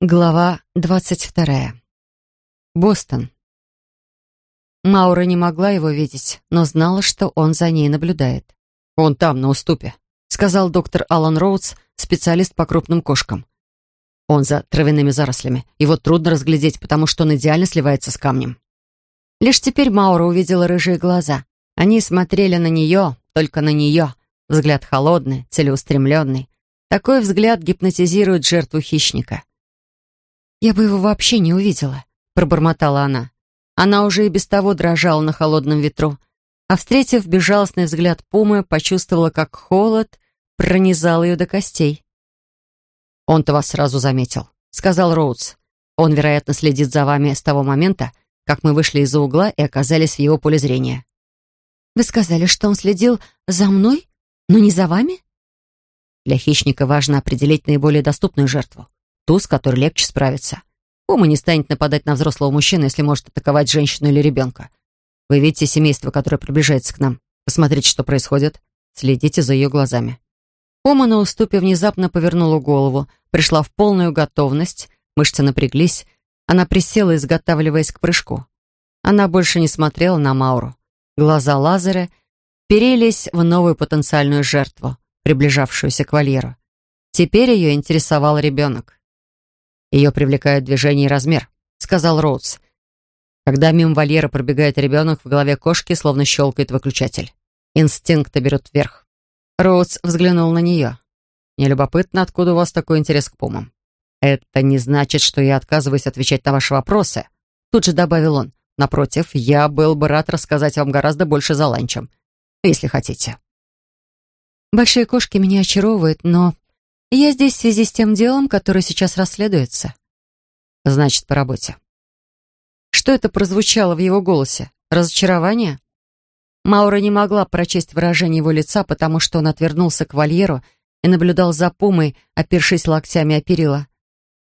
Глава двадцать вторая. Бостон. Маура не могла его видеть, но знала, что он за ней наблюдает. «Он там, на уступе», — сказал доктор Алан Роудс, специалист по крупным кошкам. «Он за травяными зарослями. Его трудно разглядеть, потому что он идеально сливается с камнем». Лишь теперь Маура увидела рыжие глаза. Они смотрели на нее, только на нее. Взгляд холодный, целеустремленный. Такой взгляд гипнотизирует жертву хищника. «Я бы его вообще не увидела», — пробормотала она. Она уже и без того дрожала на холодном ветру, а, встретив безжалостный взгляд Пумы, почувствовала, как холод пронизал ее до костей. «Он-то вас сразу заметил», — сказал Роудс. «Он, вероятно, следит за вами с того момента, как мы вышли из-за угла и оказались в его поле зрения». «Вы сказали, что он следил за мной, но не за вами?» Для хищника важно определить наиболее доступную жертву ту, с которой легче справиться. Пума не станет нападать на взрослого мужчину, если может атаковать женщину или ребенка. Вы видите семейство, которое приближается к нам. Посмотрите, что происходит. Следите за ее глазами. Пума на уступе внезапно повернула голову, пришла в полную готовность, мышцы напряглись, она присела, изготавливаясь к прыжку. Она больше не смотрела на Мауру. Глаза Лазаря перелись в новую потенциальную жертву, приближавшуюся к вольеру. Теперь ее интересовал ребенок. Ее привлекает движение и размер», — сказал Роудс. Когда мимо вольера пробегает ребенок, в голове кошки словно щелкает выключатель. Инстинкты берут вверх. Роудс взглянул на нее. «Мне любопытно, откуда у вас такой интерес к пумам?» «Это не значит, что я отказываюсь отвечать на ваши вопросы», — тут же добавил он. «Напротив, я был бы рад рассказать вам гораздо больше за ланчем, если хотите». «Большие кошки меня очаровывают, но я здесь в связи с тем делом, которое сейчас расследуется. Значит, по работе. Что это прозвучало в его голосе? Разочарование? Маура не могла прочесть выражение его лица, потому что он отвернулся к вольеру и наблюдал за Пумой, опершись локтями о перила.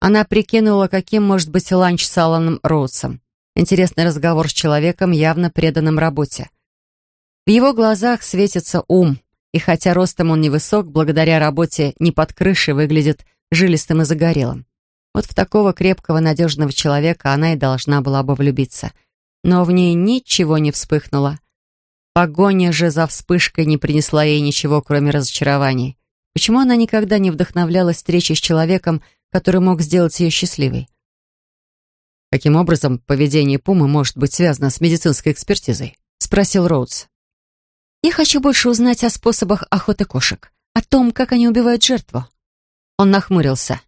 Она прикинула, каким может быть ланч с Алланом Роудсом. Интересный разговор с человеком, явно преданным работе. В его глазах светится ум, и хотя ростом он невысок, благодаря работе не под крышей выглядит жилистым и загорелым. Вот в такого крепкого, надежного человека она и должна была бы влюбиться. Но в ней ничего не вспыхнуло. Погоня же за вспышкой не принесла ей ничего, кроме разочарований. Почему она никогда не вдохновлялась встречей с человеком, который мог сделать ее счастливой? «Каким образом поведение Пумы может быть связано с медицинской экспертизой?» — спросил Роудс. Я хочу больше узнать о способах охоты кошек, о том, как они убивают жертву». Он нахмурился.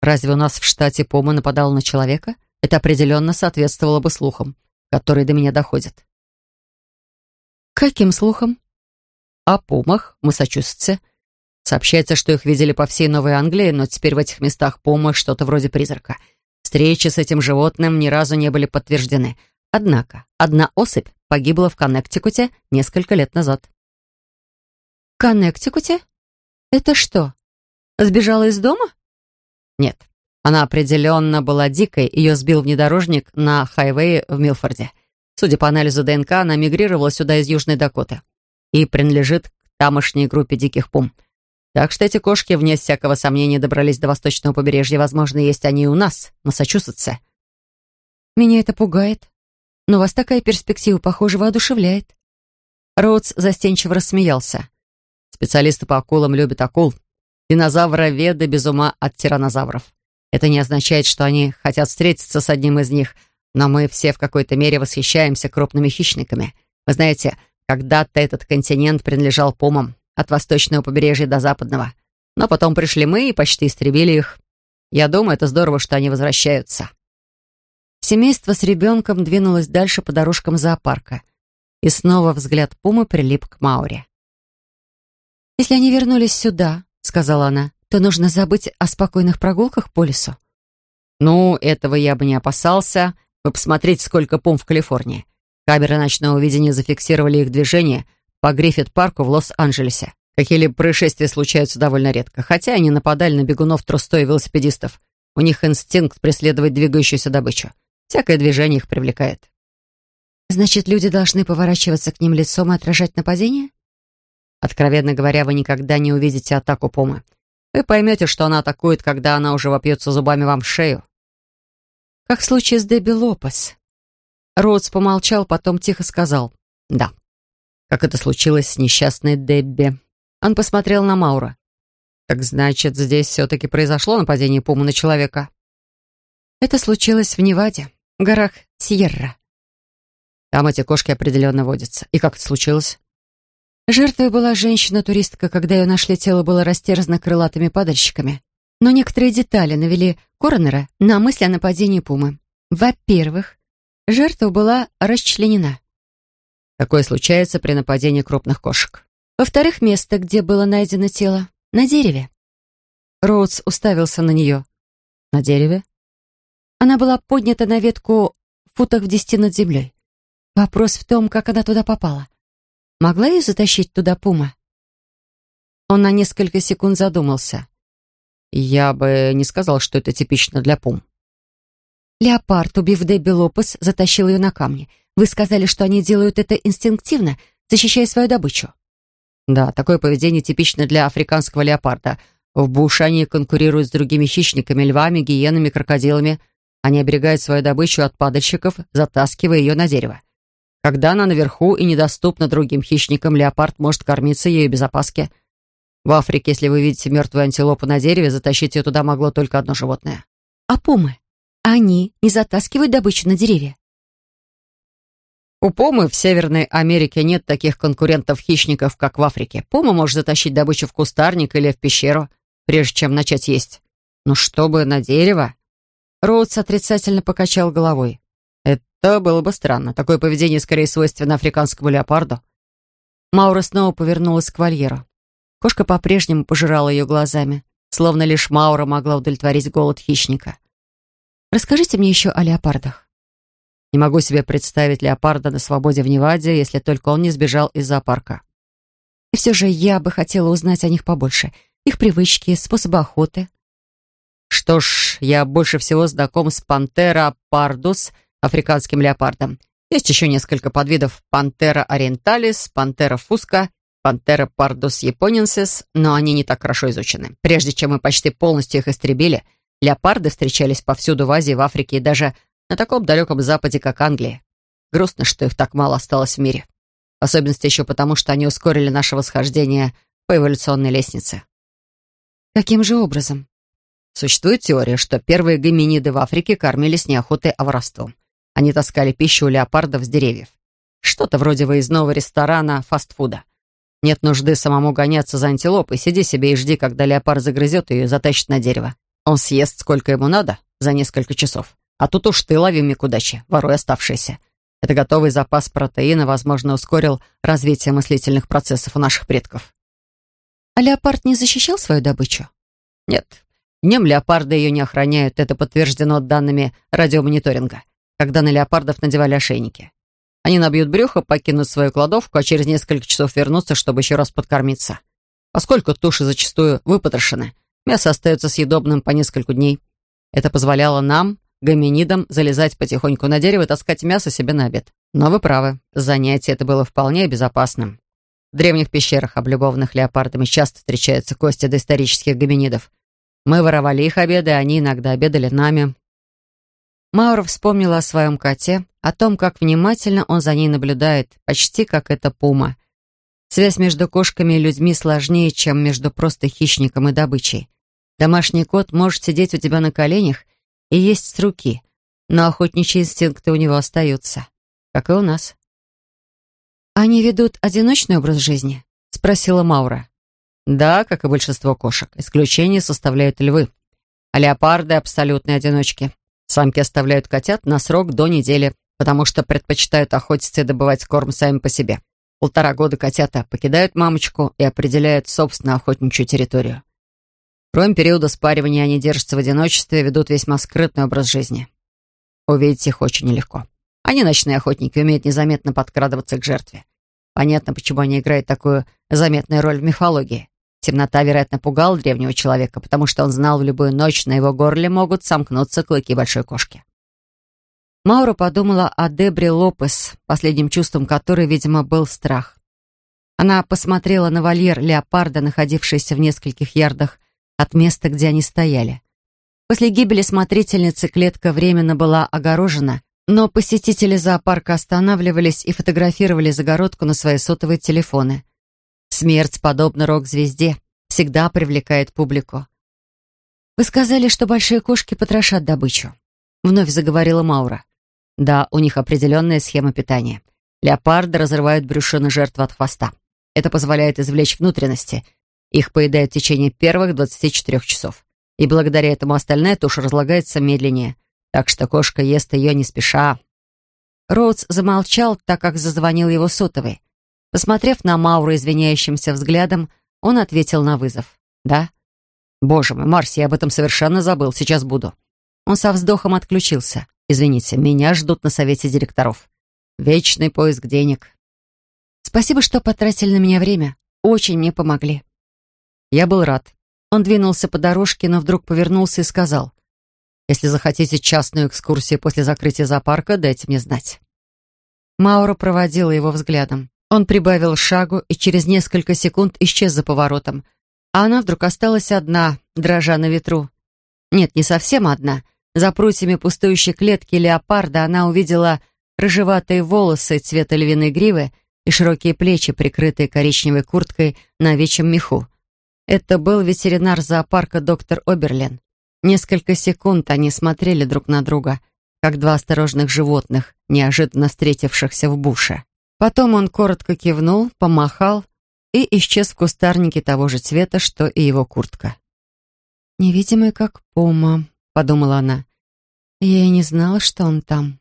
«Разве у нас в штате Пома нападал на человека? Это определенно соответствовало бы слухам, которые до меня доходят». «Каким слухам?» «О Помах, Массачусетсе. Сообщается, что их видели по всей Новой Англии, но теперь в этих местах Помы что-то вроде призрака. Встречи с этим животным ни разу не были подтверждены. Однако одна особь погибла в Коннектикуте несколько лет назад. Коннектикуте? Это что, сбежала из дома? Нет. Она определенно была дикой, ее сбил внедорожник на хайвее в Милфорде. Судя по анализу ДНК, она мигрировала сюда из Южной Дакоты и принадлежит к тамошней группе диких пум. Так что эти кошки, вне всякого сомнения, добрались до восточного побережья. Возможно, есть они и у нас, в Массачусетсе. Меня это пугает. Но вас такая перспектива, похоже, воодушевляет». Роудс застенчиво рассмеялся. «Специалисты по акулам любят акул. Динозавроведы без ума от тиранозавров. Это не означает, что они хотят встретиться с одним из них, но мы все в какой-то мере восхищаемся крупными хищниками. Вы знаете, когда-то этот континент принадлежал пумам, от восточного побережья до западного. Но потом пришли мы и почти истребили их. Я думаю, это здорово, что они возвращаются». Семейство с ребенком двинулось дальше по дорожкам зоопарка. И снова взгляд Пумы прилип к Мауре. «Если они вернулись сюда», — сказала она, «то нужно забыть о спокойных прогулках по лесу». «Ну, этого я бы не опасался. Вы посмотрите, сколько пум в Калифорнии. Камеры ночного видения зафиксировали их движение по Гриффит-парку в Лос-Анджелесе. Какие-либо происшествия случаются довольно редко, хотя они нападали на бегунов, трустой и велосипедистов. У них инстинкт преследовать двигающуюся добычу. Всякое движение их привлекает. Значит, люди должны поворачиваться к ним лицом и отражать нападение? Откровенно говоря, вы никогда не увидите атаку Помы. Вы поймете, что она атакует, когда она уже вопьется зубами вам в шею. Как в случае с Дебби Лопес. Роудс помолчал, потом тихо сказал «Да». Как это случилось с несчастной Дебби. Он посмотрел на Маура. «Так значит, здесь все-таки произошло нападение пумы на человека?» «Это случилось в Неваде, горах Сьерра». «Там эти кошки определенно водятся. И как это случилось?» Жертвой была женщина-туристка. Когда ее нашли, тело было растерзано крылатыми падальщиками. Но некоторые детали навели коронера на мысль о нападении пумы. Во-первых, жертва была расчленена. Такое случается при нападении крупных кошек. Во-вторых, место, где было найдено тело, на дереве. Роудс уставился на нее. На дереве? Она была поднята на ветку в футах в десяти над землей. Вопрос в том, как она туда попала. Могла ее затащить туда пума? Он на несколько секунд задумался. Я бы не сказал, что это типично для пум. Леопард, убив Дебби Лопес, затащил ее на камни. Вы сказали, что они делают это инстинктивно, защищая свою добычу. Да, такое поведение типично для африканского леопарда. В буше они конкурируют с другими хищниками, львами, гиенами, крокодилами. Они оберегают свою добычу от падальщиков, затаскивая ее на дерево. Когда она наверху и недоступна другим хищникам, леопард может кормиться ею без опаски. В Африке, если вы видите мертвую антилопу на дереве, затащить ее туда могло только одно животное. А пумы? Они не затаскивают добычу на деревья? У пумы в Северной Америке нет таких конкурентов-хищников, как в Африке. Пума может затащить добычу в кустарник или в пещеру, прежде чем начать есть. Но чтобы на дерево... Роудс отрицательно покачал головой. Это было бы странно. Такое поведение скорее свойственно африканскому леопарду. Маура снова повернулась к вольеру. Кошка по-прежнему пожирала ее глазами, словно лишь Маура могла удовлетворить голод хищника. «Расскажите мне еще о леопардах». Не могу себе представить леопарда на свободе в Неваде, если только он не сбежал из зоопарка. И все же я бы хотела узнать о них побольше. Их привычки, способы охоты. Что ж, я больше всего знаком с пантера пардус, африканским леопардом. Есть еще несколько подвидов пантера ориенталис, пантера фуска, пантера пардус японенсис, но они не так хорошо изучены. Прежде чем мы почти полностью их истребили, леопарды встречались повсюду в Азии, в Африке и даже на таком далеком западе, как Англия. Грустно, что их так мало осталось в мире. В особенности еще потому, что они ускорили наше восхождение по эволюционной лестнице. Каким же образом? Существует теория, что первые гоминиды в Африке кормились не охотой, а воровством. Они таскали пищу у леопардов с деревьев. Что-то вроде выездного ресторана фастфуда. Нет нужды самому гоняться за антилопой. Сиди себе и жди, когда леопард загрызет ее и затащит на дерево. Он съест сколько ему надо за несколько часов. А тут уж ты лови миг удачи, воруй оставшиеся. Это готовый запас протеина, возможно, ускорил развитие мыслительных процессов у наших предков. А леопард не защищал свою добычу? Нет. Днем леопарды ее не охраняют. Это подтверждено данными радиомониторинга когда на леопардов надевали ошейники. Они набьют брюхо, покинут свою кладовку, а через несколько часов вернутся, чтобы еще раз подкормиться. Поскольку туши зачастую выпотрошены, мясо остается съедобным по несколько дней. Это позволяло нам, гоминидам, залезать потихоньку на дерево и таскать мясо себе на обед. Но вы правы, занятие это было вполне безопасным. В древних пещерах, облюбованных леопардами, часто встречаются кости доисторических гоминидов. Мы воровали их обеды, они иногда обедали нами. Маура вспомнила о своем коте, о том, как внимательно он за ней наблюдает, почти как эта пума. Связь между кошками и людьми сложнее, чем между просто хищником и добычей. Домашний кот может сидеть у тебя на коленях и есть с руки, но охотничьи инстинкты у него остаются, как и у нас. «Они ведут одиночный образ жизни?» — спросила Маура. «Да, как и большинство кошек. Исключение составляют львы. А леопарды — абсолютные одиночки. Самки оставляют котят на срок до недели, потому что предпочитают охотиться и добывать корм сами по себе. Полтора года котята покидают мамочку и определяют собственную охотничью территорию. Кроме периода спаривания они держатся в одиночестве и ведут весьма скрытный образ жизни. Увидеть их очень нелегко. Они, ночные охотники, умеют незаметно подкрадываться к жертве. Понятно, почему они играют такую заметную роль в мифологии. Темнота, вероятно, пугала древнего человека, потому что он знал, в любую ночь на его горле могут сомкнуться клыки большой кошки. Маура подумала о Дебре Лопес, последним чувством которой, видимо, был страх. Она посмотрела на вольер леопарда, находившийся в нескольких ярдах от места, где они стояли. После гибели смотрительницы клетка временно была огорожена, но посетители зоопарка останавливались и фотографировали загородку на свои сотовые телефоны. Смерть, подобно рок-звезде, всегда привлекает публику. «Вы сказали, что большие кошки потрошат добычу», — вновь заговорила Маура. «Да, у них определенная схема питания. Леопарды разрывают брюшины жертвы от хвоста. Это позволяет извлечь внутренности. Их поедают в течение первых 24 часов. И благодаря этому остальная туша разлагается медленнее. Так что кошка ест ее не спеша. Роудс замолчал, так как зазвонил его сотовый. Посмотрев на Мауру извиняющимся взглядом, он ответил на вызов. «Да?» «Боже мой, Марси, я об этом совершенно забыл. Сейчас буду». Он со вздохом отключился. «Извините, меня ждут на совете директоров. Вечный поиск денег». «Спасибо, что потратили на меня время. Очень мне помогли». Я был рад. Он двинулся по дорожке, но вдруг повернулся и сказал. Если захотите частную экскурсию после закрытия зоопарка, дайте мне знать». Маура проводила его взглядом. Он прибавил шагу и через несколько секунд исчез за поворотом. А она вдруг осталась одна, дрожа на ветру. Нет, не совсем одна. За прутьями пустующей клетки леопарда она увидела рыжеватые волосы цвета львиной гривы и широкие плечи, прикрытые коричневой курткой на овечьем меху. Это был ветеринар зоопарка доктор Оберлен. Несколько секунд они смотрели друг на друга, как два осторожных животных, неожиданно встретившихся в буше. Потом он коротко кивнул, помахал и исчез в кустарнике того же цвета, что и его куртка. «Невидимый, как пома», — подумала она. «Я и не знала, что он там».